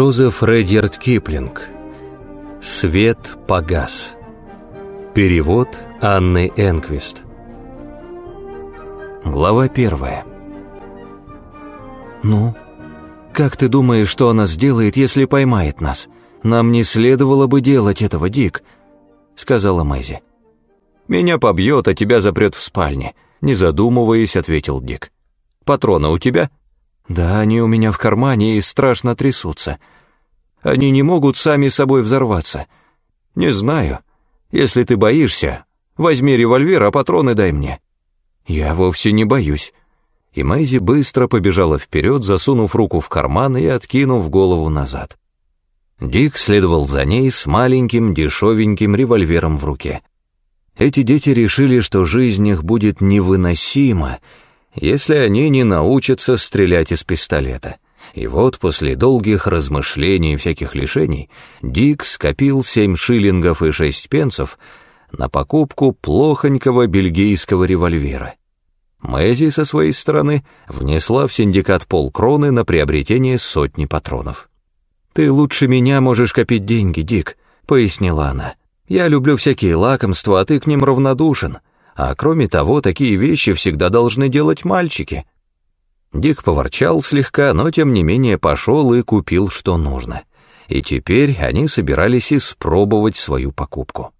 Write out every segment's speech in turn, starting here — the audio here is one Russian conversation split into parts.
Джозеф Редьярд Киплинг «Свет погас» Перевод Анны Энквист Глава первая «Ну, как ты думаешь, что она сделает, если поймает нас? Нам не следовало бы делать этого, Дик», — сказала Мэзи. «Меня побьет, а тебя запрет в спальне», — не задумываясь, ответил Дик. «Патроны у тебя?» Да, они у меня в кармане и страшно трясутся. Они не могут сами собой взорваться. Не знаю. Если ты боишься, возьми револьвер, а патроны дай мне. Я вовсе не боюсь. И Мэйзи быстро побежала вперед, засунув руку в карман и откинув голову назад. Дик следовал за ней с маленьким дешевеньким револьвером в руке. Эти дети решили, что жизнь их будет невыносима, если они не научатся стрелять из пистолета. И вот после долгих размышлений и всяких лишений Дик скопил семь шиллингов и шесть пенсов на покупку плохонького бельгийского револьвера. Мэзи со своей стороны внесла в синдикат полкроны на приобретение сотни патронов. «Ты лучше меня можешь копить деньги, Дик», — пояснила она. «Я люблю всякие лакомства, а ты к ним равнодушен. А кроме того, такие вещи всегда должны делать мальчики. Дик поворчал слегка, но тем не менее пошел и купил, что нужно. И теперь они собирались испробовать свою покупку.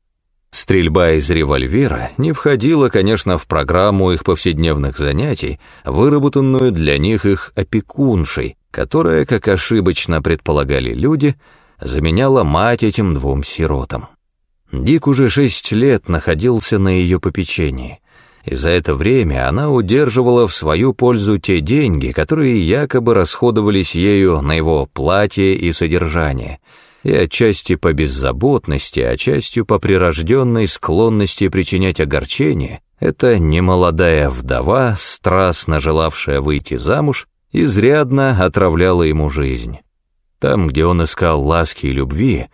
Стрельба из револьвера не входила, конечно, в программу их повседневных занятий, выработанную для них их опекуншей, которая, как ошибочно предполагали люди, заменяла мать этим двум сиротам. Дик уже шесть лет находился на ее попечении, и за это время она удерживала в свою пользу те деньги, которые якобы расходовались ею на его платье и содержание, и отчасти по беззаботности, частью по прирожденной склонности причинять огорчение, эта немолодая вдова, страстно желавшая выйти замуж, изрядно отравляла ему жизнь. Там, где он искал ласки и любви,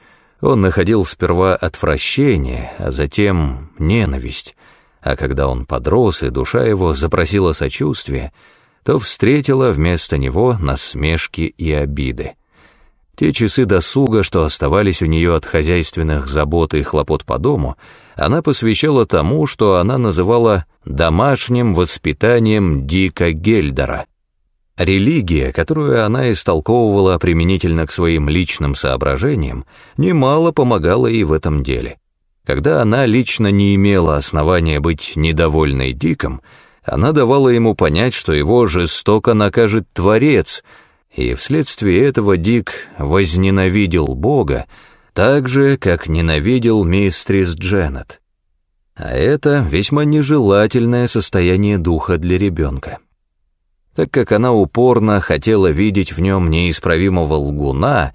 он находил сперва отвращение, а затем ненависть, а когда он подрос и душа его запросила сочувствия, то встретила вместо него насмешки и обиды. Те часы досуга, что оставались у нее от хозяйственных забот и хлопот по дому, она посвящала тому, что она называла «домашним воспитанием Дика Гельдера», Религия, которую она истолковывала применительно к своим личным соображениям, немало помогала ей в этом деле. Когда она лично не имела основания быть недовольной Диком, она давала ему понять, что его жестоко накажет Творец, и вследствие этого Дик возненавидел Бога, так же, как ненавидел мистрис Дженнет. А это весьма нежелательное состояние духа для ребенка так как она упорно хотела видеть в нем неисправимого лгуна,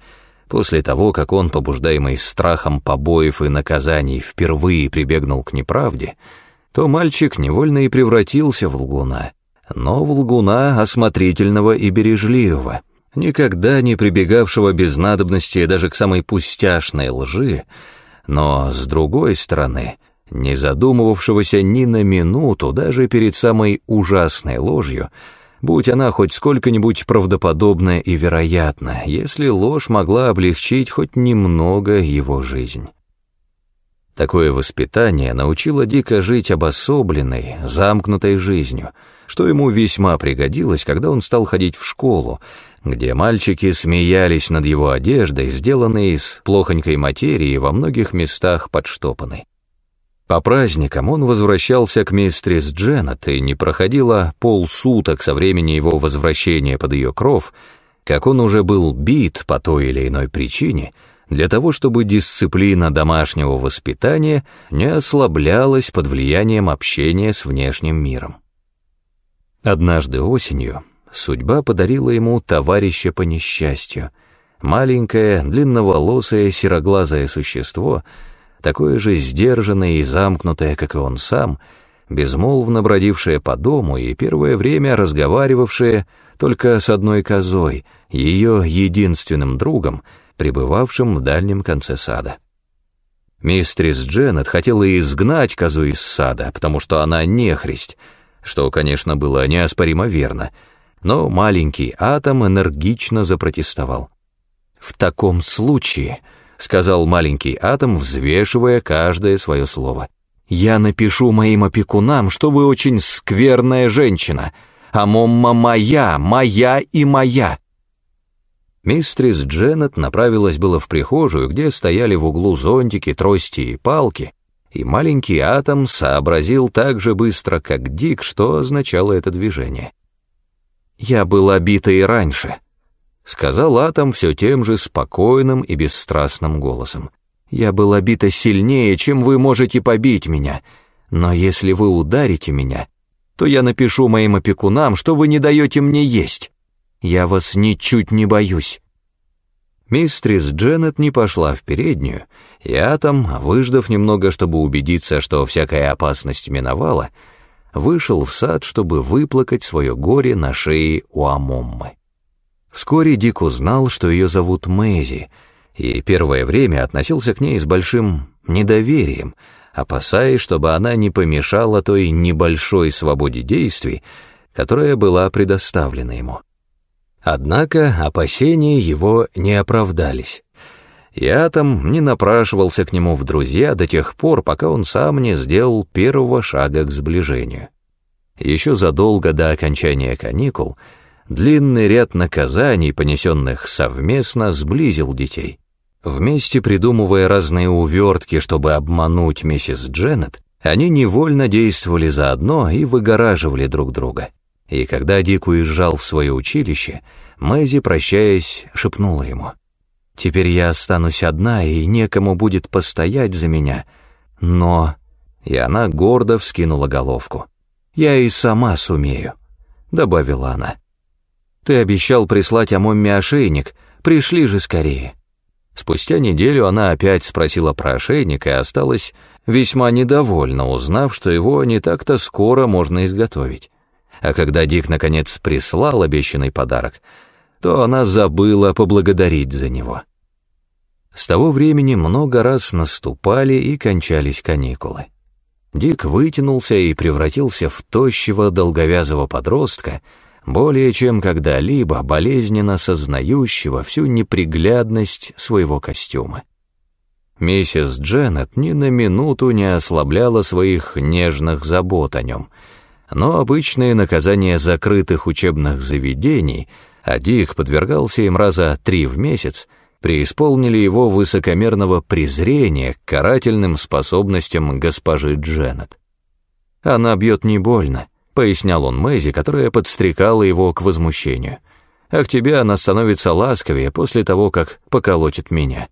после того, как он, побуждаемый страхом побоев и наказаний, впервые прибегнул к неправде, то мальчик невольно и превратился в лгуна, но в лгуна осмотрительного и бережливого, никогда не прибегавшего без надобности даже к самой пустяшной лжи, но, с другой стороны, не задумывавшегося ни на минуту даже перед самой ужасной ложью, будь она хоть сколько-нибудь правдоподобная и вероятна, если ложь могла облегчить хоть немного его жизнь. Такое воспитание научило Дика жить обособленной, замкнутой жизнью, что ему весьма пригодилось, когда он стал ходить в школу, где мальчики смеялись над его одеждой, сделанной из плохонькой материи во многих местах подштопанной. По праздникам он возвращался к мистерис Дженнет, и не проходило полсуток со времени его возвращения под ее кров, как он уже был бит по той или иной причине, для того, чтобы дисциплина домашнего воспитания не ослаблялась под влиянием общения с внешним миром. Однажды осенью судьба подарила ему товарища по несчастью, маленькое, длинноволосое, сероглазое существо — такое же сдержанное и замкнутое, как и он сам, безмолвно бродившее по дому и первое время разговаривавшее только с одной козой, ее единственным другом, пребывавшим в дальнем конце сада. Мистрис Дженнет хотела изгнать козу из сада, потому что она нехристь, что, конечно, было неоспоримо верно, но маленький атом энергично запротестовал. «В таком случае», — сказал маленький атом, взвешивая каждое свое слово, «я напишу моим опекунам, что вы очень скверная женщина, а момма моя, моя и моя». Мистрис Дженнет направилась было в прихожую, где стояли в углу зонтики, трости и палки, и маленький атом сообразил так же быстро, как Дик, что означало это движение. «Я был обита и раньше», — сказал Атом все тем же спокойным и бесстрастным голосом. «Я был обита сильнее, чем вы можете побить меня, но если вы ударите меня, то я напишу моим опекунам, что вы не даете мне есть. Я вас ничуть не боюсь». Мистрис Дженнет не пошла в переднюю, и Атом, выждав немного, чтобы убедиться, что всякая опасность миновала, вышел в сад, чтобы выплакать свое горе на шее у Амоммы. Вскоре Дик узнал, что ее зовут Мэзи, и первое время относился к ней с большим недоверием, опасаясь, чтобы она не помешала той небольшой свободе действий, которая была предоставлена ему. Однако опасения его не оправдались. И Атом не напрашивался к нему в друзья до тех пор, пока он сам не сделал первого шага к сближению. Еще задолго до окончания каникул — Длинный ряд наказаний, понесенных совместно, сблизил детей. Вместе придумывая разные увертки, чтобы обмануть миссис Дженнет, они невольно действовали заодно и выгораживали друг друга. И когда Дик уезжал в свое училище, Мэйзи, прощаясь, шепнула ему. «Теперь я останусь одна, и некому будет постоять за меня. Но...» И она гордо вскинула головку. «Я и сама сумею», — добавила она. Ты обещал прислать Амомме ошейник, пришли же скорее». Спустя неделю она опять спросила про ошейник и осталась весьма недовольна, узнав, что его не так-то скоро можно изготовить. А когда Дик наконец прислал обещанный подарок, то она забыла поблагодарить за него. С того времени много раз наступали и кончались каникулы. Дик вытянулся и превратился в тощего долговязого подростка, более чем когда-либо болезненно сознающего всю неприглядность своего костюма. Миссис Дженнет ни на минуту не ослабляла своих нежных забот о нем, но обычные наказания закрытых учебных заведений, а Дик подвергался им раза три в месяц, преисполнили его высокомерного презрения к карательным способностям госпожи Дженнет. Она бьет не больно, — пояснял он Мэйзи, которая подстрекала его к возмущению. «А к тебе она становится ласковее после того, как поколотит меня».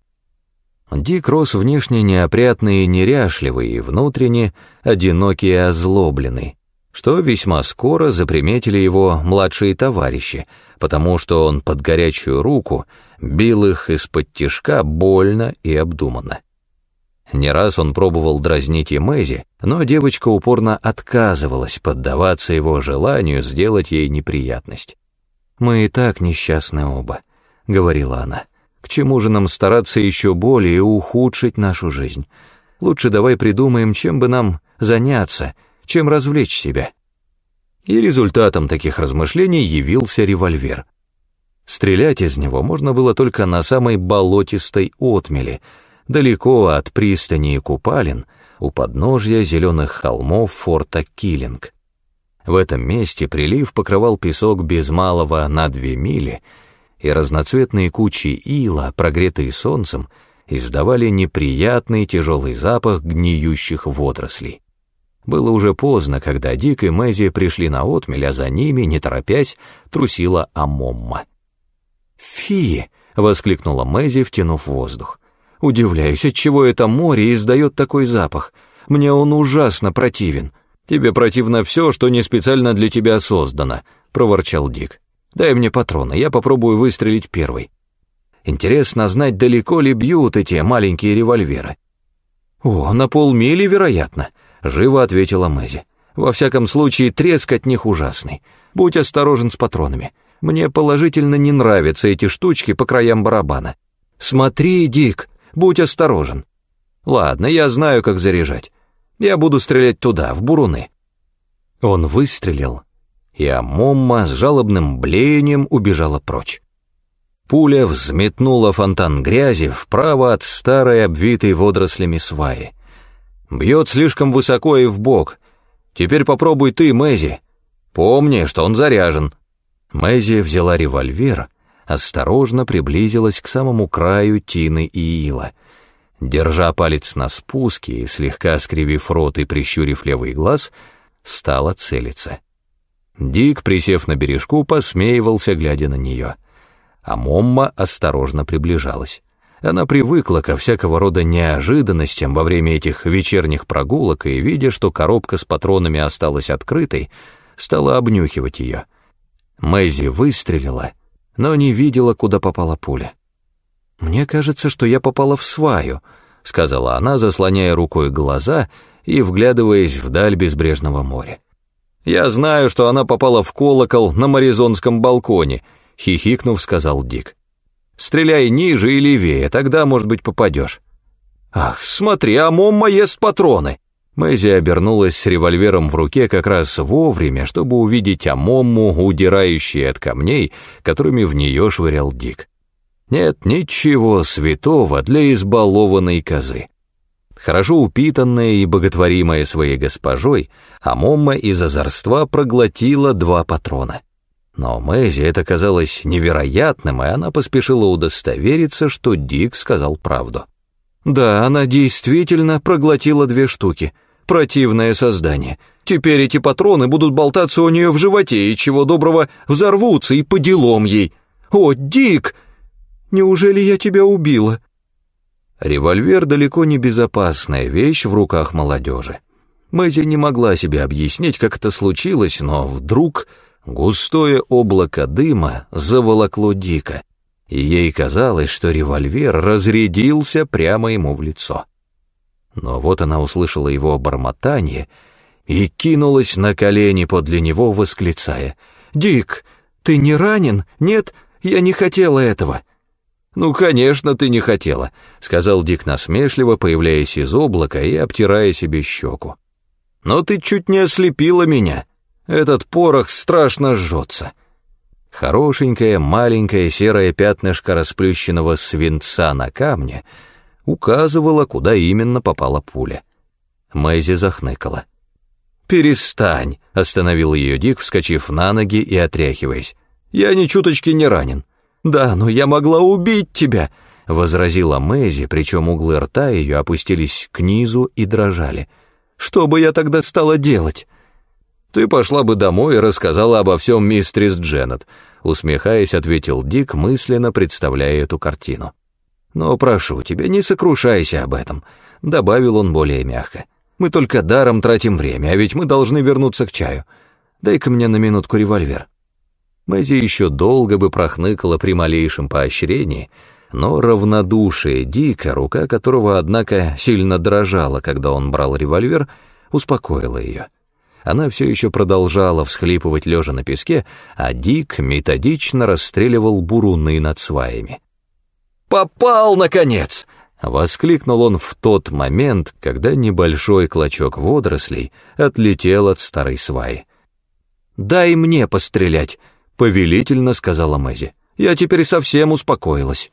Дик рос внешне неопрятный и неряшливый, и внутренне одинокий и озлобленный, что весьма скоро заприметили его младшие товарищи, потому что он под горячую руку бил их из-под тишка больно и обдуманно. Не раз он пробовал дразнить и Мэзи, но девочка упорно отказывалась поддаваться его желанию сделать ей неприятность. «Мы и так несчастны оба», — говорила она. «К чему же нам стараться еще более ухудшить нашу жизнь? Лучше давай придумаем, чем бы нам заняться, чем развлечь себя». И результатом таких размышлений явился револьвер. Стрелять из него можно было только на самой болотистой отмели — далеко от пристани и купалин, у подножья зеленых холмов форта Киллинг. В этом месте прилив покрывал песок без малого на две мили, и разноцветные кучи ила, прогретые солнцем, издавали неприятный тяжелый запах гниющих водорослей. Было уже поздно, когда Дик и Мэзи пришли на отмель, а за ними, не торопясь, трусила Амомма. «Фи!» — воскликнула Мэзи, втянув воздух. Удивляюсь, отчего это море издает такой запах. Мне он ужасно противен. Тебе противно все, что не специально для тебя создано, проворчал Дик. Дай мне патроны, я попробую выстрелить первый. Интересно знать, далеко ли бьют эти маленькие револьверы. О, на полмили, вероятно, живо ответила Мэзи. Во всяком случае, треск от них ужасный. Будь осторожен с патронами. Мне положительно не нравятся эти штучки по краям барабана. Смотри, Дик, Будь осторожен. Ладно, я знаю, как заряжать. Я буду стрелять туда, в буруны. Он выстрелил, и Амомма с жалобным блеянием убежала прочь. Пуля взметнула фонтан грязи вправо от старой обвитой водорослями сваи. Бьет слишком высоко и в бок. Теперь попробуй ты, Мэзи. Помни, что он заряжен. Мэзи взяла револьвер, осторожно приблизилась к самому краю Тины и Ила. Держа палец на спуске и слегка скривив рот и прищурив левый глаз, стала целиться. Дик, присев на бережку, посмеивался, глядя на нее. А Момма осторожно приближалась. Она привыкла ко всякого рода неожиданностям во время этих вечерних прогулок и, видя, что коробка с патронами осталась открытой, стала обнюхивать ее. Мэйзи выстрелила, но не видела, куда попала пуля. «Мне кажется, что я попала в сваю», — сказала она, заслоняя рукой глаза и вглядываясь вдаль безбрежного моря. «Я знаю, что она попала в колокол на маризонском балконе», — хихикнув, сказал Дик. Стреляй ниже и левее, тогда, может быть, попадешь. Ах, смотри, а Момма ест патроны. Мэйзи обернулась с револьвером в руке как раз вовремя, чтобы увидеть Амомму, удирающей от камней, которыми в нее швырял Дик. Нет ничего святого для избалованной козы. Хорошо упитанная и боготворимая своей госпожой, Амомма из озорства проглотила два патрона. Но Мэзи это казалось невероятным, и она поспешила удостовериться, что Дик сказал правду. «Да, она действительно проглотила две штуки. Противное создание. Теперь эти патроны будут болтаться у нее в животе, и чего доброго взорвутся, и по делам ей. О, Дик! Неужели я тебя убила?» Револьвер далеко не безопасная вещь в руках молодежи. Мэзи не могла себе объяснить, как это случилось, но вдруг Густое облако дыма заволокло дико, и ей казалось, что револьвер разрядился прямо ему в лицо. Но вот она услышала его бормотание и кинулась на колени подле него, восклицая. «Дик, ты не ранен? Нет, я не хотела этого». «Ну, конечно, ты не хотела», — сказал Дик насмешливо, появляясь из облака и обтирая себе щеку. «Но ты чуть не ослепила меня». Этот порох страшно жжется. Хорошенькое маленькое серое пятнышко расплющенного свинца на камне указывало, куда именно попала пуля. Мэйзи захныкала. «Перестань!» — остановил ее Дик, вскочив на ноги и отряхиваясь. «Я ни чуточки не ранен». «Да, но я могла убить тебя!» — возразила Мэйзи, причем углы рта ее опустились к низу и дрожали. «Что бы я тогда стала делать?» «Ты пошла бы домой и рассказала обо всем мистрис Дженнет», усмехаясь, ответил Дик, мысленно представляя эту картину. «Но прошу тебя, не сокрушайся об этом», — добавил он более мягко. «Мы только даром тратим время, а ведь мы должны вернуться к чаю. Дай-ка мне на минутку револьвер». Мэзи еще долго бы прохныкала при малейшем поощрении, но равнодушие Дика, рука которого, однако, сильно дрожала, когда он брал револьвер, успокоила ее. Она все еще продолжала всхлипывать лежа на песке, а Дик методично расстреливал буруны над сваями. «Попал, наконец!» — воскликнул он в тот момент, когда небольшой клочок водорослей отлетел от старой сваи. «Дай мне пострелять», — повелительно сказала Мэзи. «Я теперь совсем успокоилась»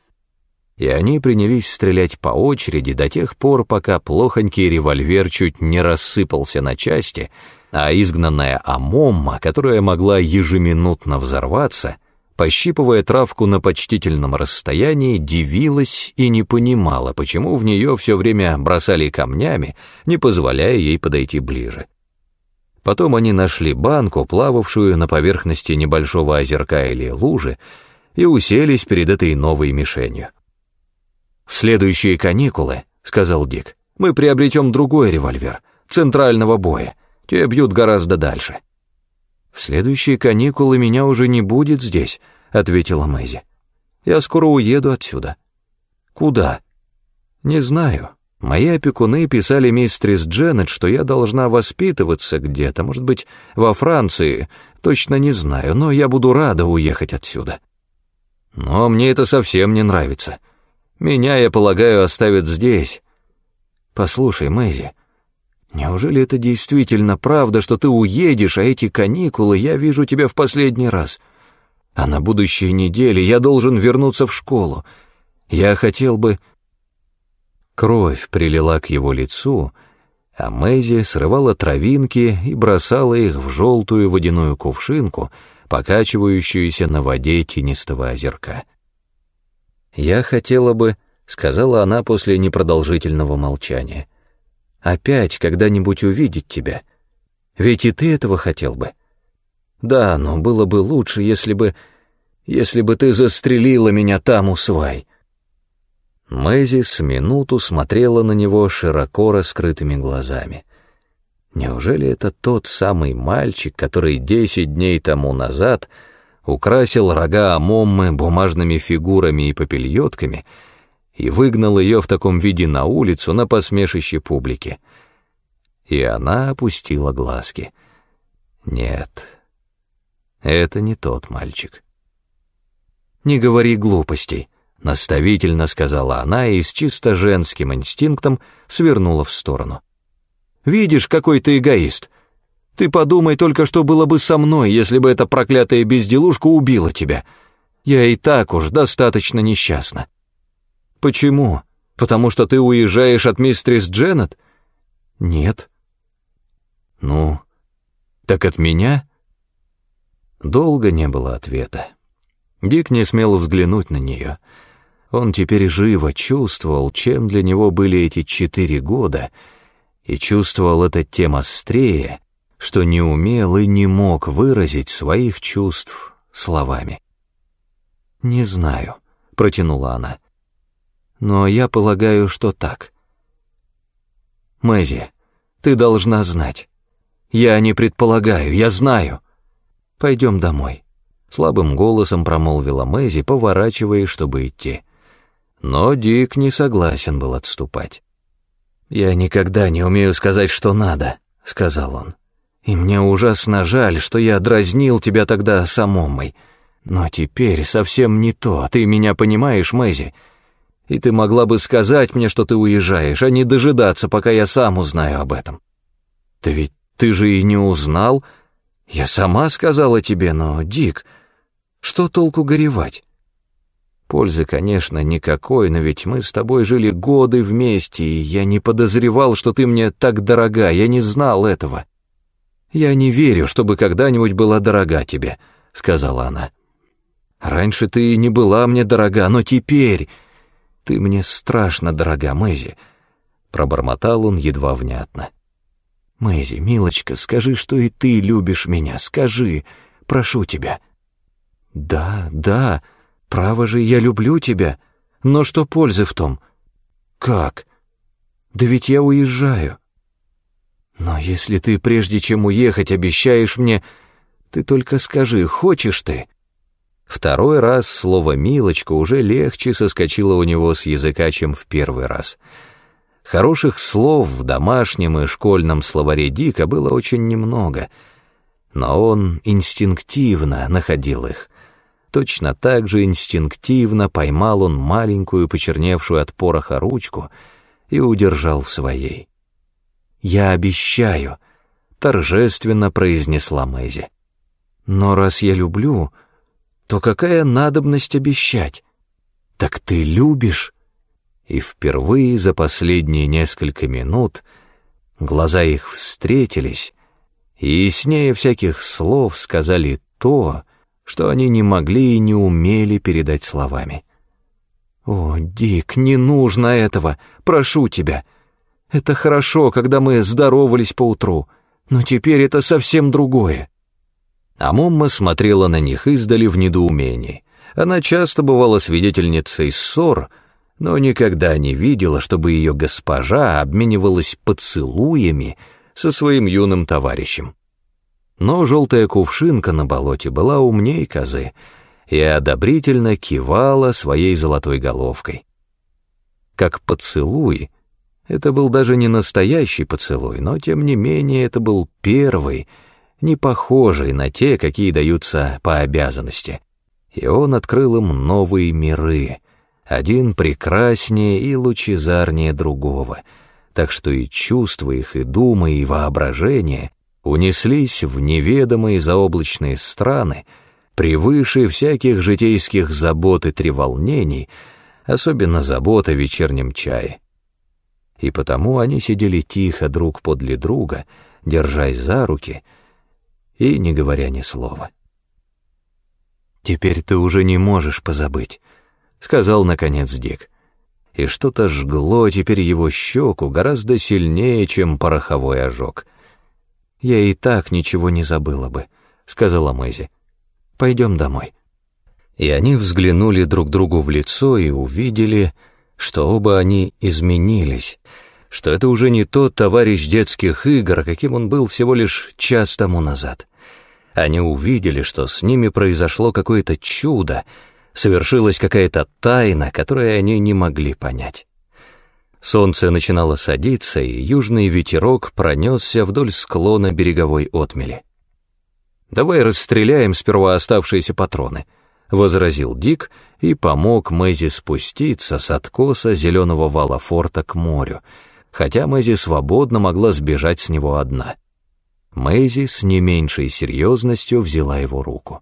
и они принялись стрелять по очереди до тех пор, пока плохонький револьвер чуть не рассыпался на части, а изгнанная Амомма, которая могла ежеминутно взорваться, пощипывая травку на почтительном расстоянии, дивилась и не понимала, почему в нее все время бросали камнями, не позволяя ей подойти ближе. Потом они нашли банку, плававшую на поверхности небольшого озерка или лужи, и уселись перед этой новой мишенью. «В следующие каникулы», — сказал Дик, — «мы приобретем другой револьвер, центрального боя, те бьют гораздо дальше». «В следующие каникулы меня уже не будет здесь», — ответила Мэйзи. «Я скоро уеду отсюда». «Куда?» «Не знаю. Мои опекуны писали мистерис Дженнет, что я должна воспитываться где-то, может быть, во Франции, точно не знаю, но я буду рада уехать отсюда». «Но мне это совсем не нравится. Меня, я полагаю, оставят здесь. Послушай, Мэйзи, Неужели это действительно правда, что ты уедешь, а эти каникулы я вижу тебя в последний раз? А на будущей неделе я должен вернуться в школу. Я хотел бы...» Кровь прилила к его лицу, а Мэйзи срывала травинки и бросала их в желтую водяную кувшинку, покачивающуюся на воде тенистого озерка. «Я хотела бы...» — сказала она после непродолжительного молчания. «Опять когда-нибудь увидеть тебя. Ведь и ты этого хотел бы. Да, но было бы лучше, если бы... если бы ты застрелила меня там у свай». Мэйзи с минуту смотрела на него широко раскрытыми глазами. Неужели это тот самый мальчик, который десять дней тому назад украсил рога Амоммы бумажными фигурами и попельотками и выгнал ее в таком виде на улицу на посмешище публики? И она опустила глазки. Нет, это не тот мальчик. «Не говори глупостей», — наставительно сказала она и с чисто женским инстинктом свернула в сторону. «Видишь, какой ты эгоист. Ты подумай только, что было бы со мной, если бы эта проклятая безделушка убила тебя. Я и так уж достаточно несчастна». «Почему? Потому что ты уезжаешь от мистерис Дженнет?» «Нет». «Ну, так от меня?» Долго не было ответа. Дик не смел взглянуть на нее. Он теперь живо чувствовал, чем для него были эти четыре года, и чувствовал это тем острее, что не умел и не мог выразить своих чувств словами. «Не знаю», — протянула она, — «но я полагаю, что так». «Мэзи, ты должна знать. Я не предполагаю, я знаю. Пойдем домой», — слабым голосом промолвила Мэзи, поворачиваясь, чтобы идти. Но Дик не согласен был отступать. «Я никогда не умею сказать, что надо», — сказал он. «И мне ужасно жаль, что я дразнил тебя тогда самомой. Но теперь совсем не то, ты меня понимаешь, Мэзи? И ты могла бы сказать мне, что ты уезжаешь, а не дожидаться, пока я сам узнаю об этом. Ты ведь ты же и не узнал. Я сама сказала тебе, но, Дик, что толку горевать? Пользы, конечно, никакой, но ведь мы с тобой жили годы вместе, и я не подозревал, что ты мне так дорога, я не знал этого. Я не верю, чтобы когда-нибудь была дорога тебе, сказала она. Раньше ты не была мне дорога, но теперь ты мне страшно дорога, Мэзи, пробормотал он едва внятно. Мэзи, милочка, скажи, что и ты любишь меня, скажи, прошу тебя. Да, да, Право же, я люблю тебя, но что пользы в том? Как? Да ведь я уезжаю. Но если ты, прежде чем уехать, обещаешь мне, ты только скажи, хочешь ты? Второй раз слово «милочка» уже легче соскочило у него с языка, чем в первый раз. Хороших слов в домашнем и школьном словаре Дика было очень немного, но он инстинктивно находил их — Точно так же инстинктивно поймал он маленькую, почерневшую от пороха ручку и удержал в своей. «Я обещаю», — торжественно произнесла Мэзи. «Но раз я люблю, то какая надобность обещать? Так ты любишь?» И впервые за последние несколько минут глаза их встретились, и яснее всяких слов сказали то, что они не могли и не умели передать словами. «О, Дик, не нужно этого, прошу тебя. Это хорошо, когда мы здоровались поутру, но теперь это совсем другое». А Момма смотрела на них издали в недоумении. Она часто бывала свидетельницей ссор, но никогда не видела, чтобы ее госпожа обменивалась поцелуями со своим юным товарищем. Но желтая кувшинка на болоте была умней козы и одобрительно кивала своей золотой головкой. Как поцелуй, это был даже не настоящий поцелуй, но тем не менее это был первый, не похожий на те, какие даются по обязанности. И он открыл им новые миры, один прекраснее и лучезарнее другого, так что и чувства их, и думы, и воображение унеслись в неведомые заоблачные страны, превыше всяких житейских забот и треволнений, особенно забот о вечернем чае. И потому они сидели тихо друг подле друга, держась за руки и не говоря ни слова. «Теперь ты уже не можешь позабыть», — сказал, наконец, Дик. И что-то жгло теперь его щеку гораздо сильнее, чем пороховой ожог. «Я и так ничего не забыла бы», — сказала Мэзи. «Пойдем домой». И они взглянули друг другу в лицо и увидели, что оба они изменились, что это уже не тот товарищ детских игр, каким он был всего лишь час тому назад. Они увидели, что с ними произошло какое-то чудо, совершилась какая-то тайна, которую они не могли понять. Солнце начинало садиться, и южный ветерок пронесся вдоль склона береговой отмели. «Давай расстреляем сперва оставшиеся патроны», — возразил Дик и помог Мэзи спуститься с откоса зеленого вала форта к морю, хотя Мэзи свободно могла сбежать с него одна. Мэйзи с не меньшей серьезностью взяла его руку.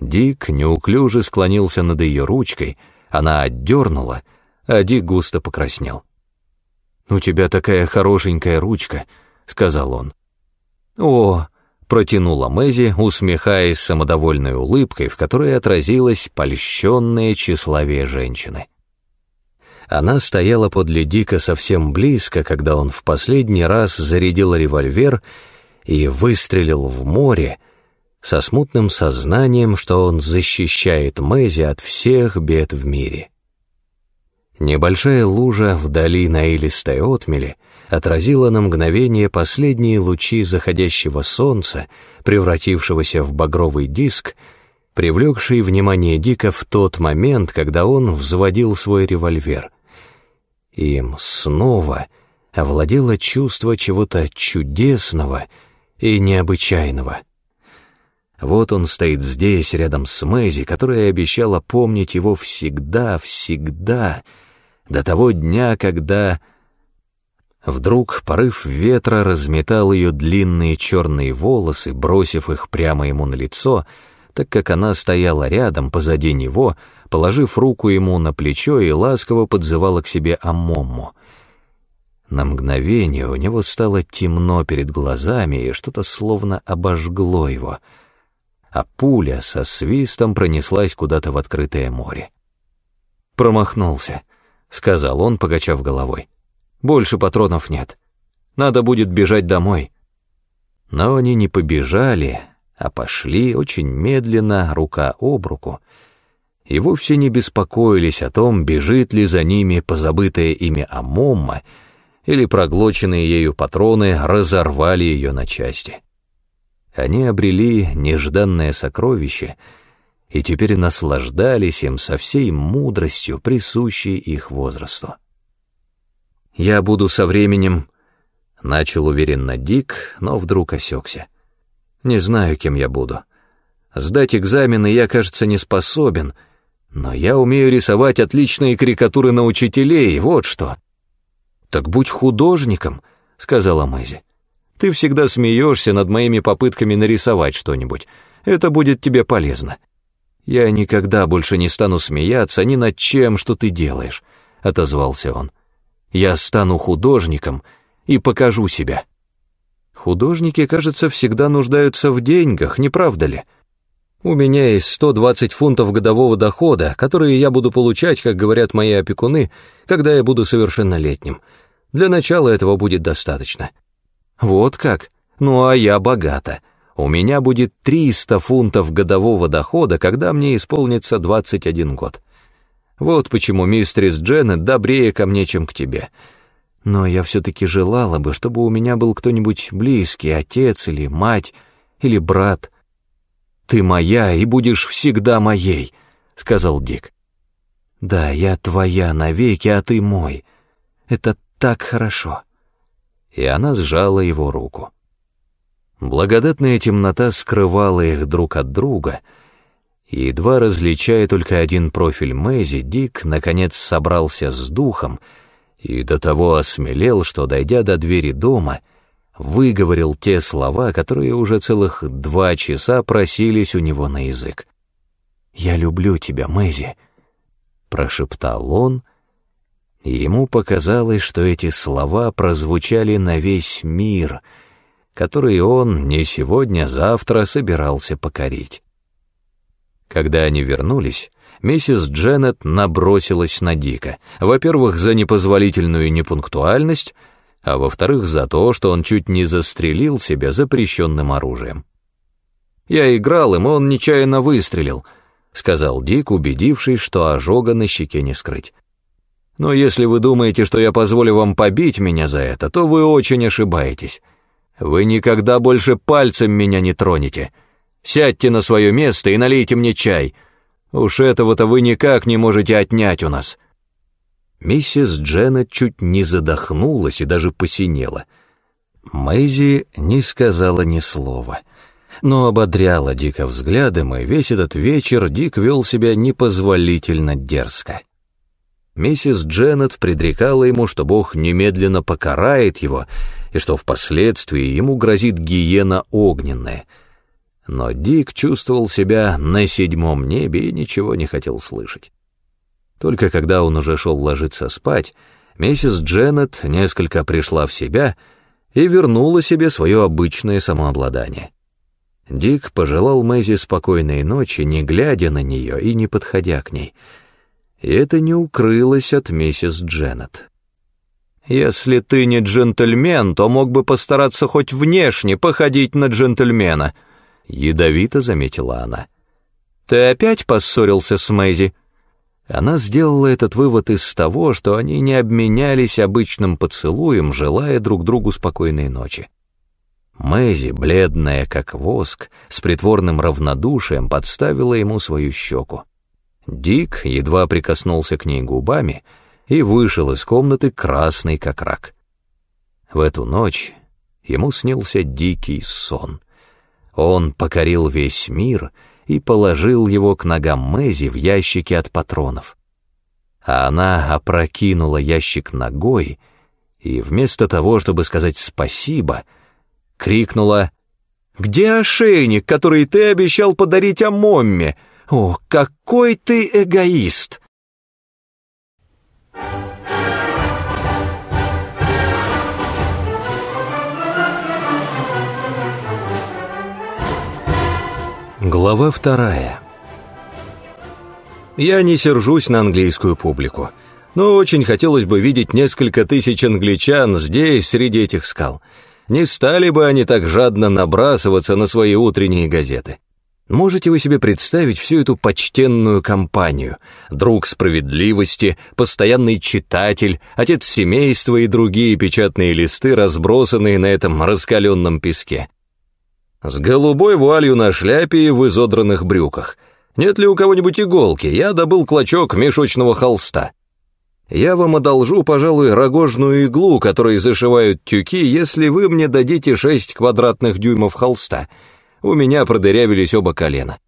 Дик неуклюже склонился над ее ручкой, она отдернула, а Дик густо покраснел. «У тебя такая хорошенькая ручка», — сказал он. «О», — протянула Мэзи, усмехаясь самодовольной улыбкой, в которой отразилось польщенное тщеславие женщины. Она стояла подле Дика совсем близко, когда он в последний раз зарядил револьвер и выстрелил в море, со смутным сознанием, что он защищает Мэзи от всех бед в мире. Небольшая лужа вдали на илистой отмели отразила на мгновение последние лучи заходящего солнца, превратившегося в багровый диск, привлекший внимание Дика в тот момент, когда он взводил свой револьвер. Им снова овладело чувство чего-то чудесного и необычайного — вот он стоит здесь, рядом с Мэзи, которая обещала помнить его всегда, всегда, до того дня, когда... Вдруг порыв ветра разметал ее длинные черные волосы, бросив их прямо ему на лицо, так как она стояла рядом, позади него, положив руку ему на плечо и ласково подзывала к себе Амомму. На мгновение у него стало темно перед глазами, и что-то словно обожгло его — а пуля со свистом пронеслась куда-то в открытое море. «Промахнулся», — сказал он, покачав головой. «Больше патронов нет. Надо будет бежать домой». Но они не побежали, а пошли очень медленно, рука об руку, и вовсе не беспокоились о том, бежит ли за ними позабытое имя Амомма, или проглоченные ею патроны разорвали ее на части. Они обрели нежданное сокровище и теперь наслаждались им со всей мудростью, присущей их возрасту. «Я буду со временем...» — начал уверенно Дик, но вдруг осекся. «Не знаю, кем я буду. Сдать экзамены я, кажется, не способен, но я умею рисовать отличные карикатуры на учителей, вот что». «Так будь художником», — сказала Мэзи. Ты всегда смеешься над моими попытками нарисовать что-нибудь. Это будет тебе полезно. Я никогда больше не стану смеяться ни над чем, что ты делаешь, отозвался он. Я стану художником и покажу себя. Художники, кажется, всегда нуждаются в деньгах, не правда ли? У меня есть 120 фунтов годового дохода, которые я буду получать, как говорят мои опекуны, когда я буду совершеннолетним. Для начала этого будет достаточно. Вот как? Ну а я богата. У меня будет 300 фунтов годового дохода, когда мне исполнится 21 год. Вот почему мистерис Дженнет добрее ко мне, чем к тебе. Но я все-таки желала бы, чтобы у меня был кто-нибудь близкий, отец или мать, или брат. Ты моя и будешь всегда моей, — сказал Дик. Да, я твоя навеки, а ты мой. Это так хорошо и она сжала его руку. Благодатная темнота скрывала их друг от друга, и, едва различая только один профиль Мэзи, Дик, наконец, собрался с духом и до того осмелел, что, дойдя до двери дома, выговорил те слова, которые уже целых два часа просились у него на язык. «Я люблю тебя, Мэзи», — прошептал он, и ему показалось, что эти слова прозвучали на весь мир, который он не сегодня-завтра а собирался покорить. Когда они вернулись, миссис Дженнет набросилась на Дика, во-первых, за непозволительную непунктуальность, а во-вторых, за то, что он чуть не застрелил себя запрещенным оружием. «Я играл им, он нечаянно выстрелил», — сказал Дик, убедившись, что ожога на щеке не скрыть. «Но если вы думаете, что я позволю вам побить меня за это, то вы очень ошибаетесь. Вы никогда больше пальцем меня не тронете. Сядьте на свое место и налейте мне чай. Уж этого-то вы никак не можете отнять у нас». Миссис Дженнет чуть не задохнулась и даже посинела. Мэйзи не сказала ни слова, но ободряла Дика взглядом, и весь этот вечер Дик вел себя непозволительно дерзко. Миссис Дженнет предрекала ему, что Бог немедленно покарает его, и что впоследствии ему грозит гиена огненная. Но Дик чувствовал себя на седьмом небе и ничего не хотел слышать. Только когда он уже шел ложиться спать, миссис Дженнет несколько пришла в себя и вернула себе свое обычное самообладание. Дик пожелал Мэзи спокойной ночи, не глядя на нее и не подходя к ней. И это не укрылось от миссис Дженнет. «Если ты не джентльмен, то мог бы постараться хоть внешне походить на джентльмена», — ядовито заметила она. «Ты опять поссорился с Мэйзи?» Она сделала этот вывод из того, что они не обменялись обычным поцелуем, желая друг другу спокойной ночи. Мэзи, бледная как воск, с притворным равнодушием подставила ему свою щеку. Дик едва прикоснулся к ней губами и вышел из комнаты красный как рак. В эту ночь ему снился дикий сон. Он покорил весь мир — и положил его к ногам Мэзи в ящике от патронов. А она опрокинула ящик ногой и вместо того, чтобы сказать спасибо, крикнула «Где ошейник, который ты обещал подарить Амомме? О, какой ты эгоист!» Глава вторая. Я не сержусь на английскую публику, но очень хотелось бы видеть несколько тысяч англичан здесь, среди этих скал. Не стали бы они так жадно набрасываться на свои утренние газеты. Можете вы себе представить всю эту почтенную компанию? Друг справедливости, постоянный читатель, отец семейства и другие печатные листы, разбросанные на этом раскаленном песке с голубой вуалью на шляпе и в изодранных брюках. Нет ли у кого-нибудь иголки? Я добыл клочок мешочного холста. Я вам одолжу, пожалуй, рогожную иглу, которой зашивают тюки, если вы мне дадите шесть квадратных дюймов холста. У меня продырявились оба колена.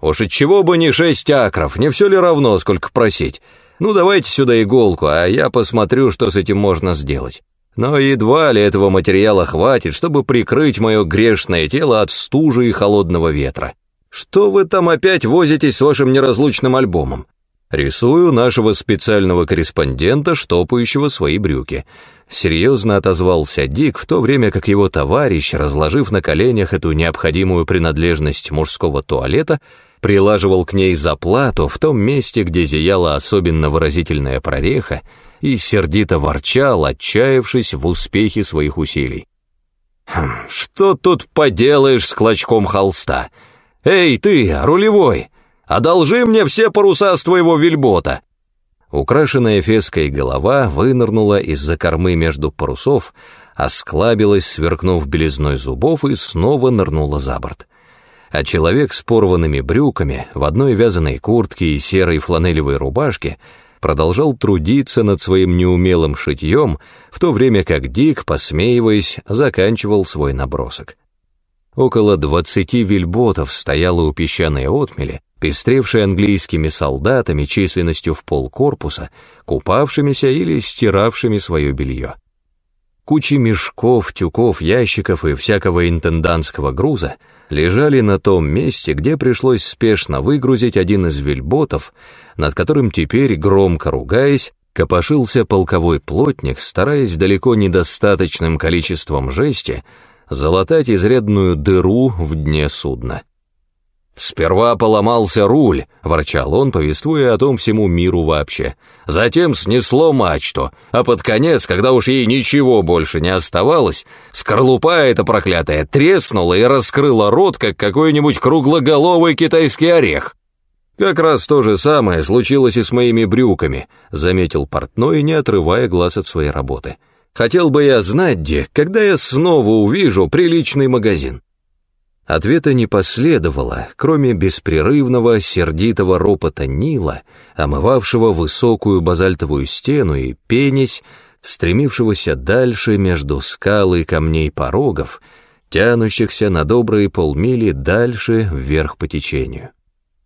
Уж от чего бы не шесть акров, не все ли равно, сколько просить? Ну, давайте сюда иголку, а я посмотрю, что с этим можно сделать. Но едва ли этого материала хватит, чтобы прикрыть мое грешное тело от стужи и холодного ветра. Что вы там опять возитесь с вашим неразлучным альбомом? Рисую нашего специального корреспондента, штопающего свои брюки. Серьезно отозвался Дик, в то время как его товарищ, разложив на коленях эту необходимую принадлежность мужского туалета, прилаживал к ней заплату в том месте, где зияла особенно выразительная прореха, и сердито ворчал, отчаявшись в успехе своих усилий. «Хм, «Что тут поделаешь с клочком холста? Эй, ты, рулевой, одолжи мне все паруса с твоего вельбота!» Украшенная феской голова вынырнула из-за кормы между парусов, осклабилась, сверкнув белизной зубов, и снова нырнула за борт. А человек с порванными брюками, в одной вязаной куртке и серой фланелевой рубашке — продолжал трудиться над своим неумелым шитьем, в то время как Дик, посмеиваясь, заканчивал свой набросок. Около двадцати вельботов стояло у песчаной отмели, пестревшей английскими солдатами численностью в полкорпуса, купавшимися или стиравшими свое белье. Кучи мешков, тюков, ящиков и всякого интендантского груза лежали на том месте, где пришлось спешно выгрузить один из вельботов, над которым теперь, громко ругаясь, копошился полковой плотник, стараясь далеко недостаточным количеством жести залатать изрядную дыру в дне судна. «Сперва поломался руль», — ворчал он, повествуя о том всему миру вообще. «Затем снесло мачту, а под конец, когда уж ей ничего больше не оставалось, скорлупа эта проклятая треснула и раскрыла рот, как какой-нибудь круглоголовый китайский орех». «Как раз то же самое случилось и с моими брюками», — заметил портной, не отрывая глаз от своей работы. «Хотел бы я знать, где, когда я снова увижу приличный магазин». Ответа не последовало, кроме беспрерывного сердитого ропота Нила, омывавшего высокую базальтовую стену и пенись, стремившегося дальше между скал и камней порогов, тянущихся на добрые полмили дальше вверх по течению.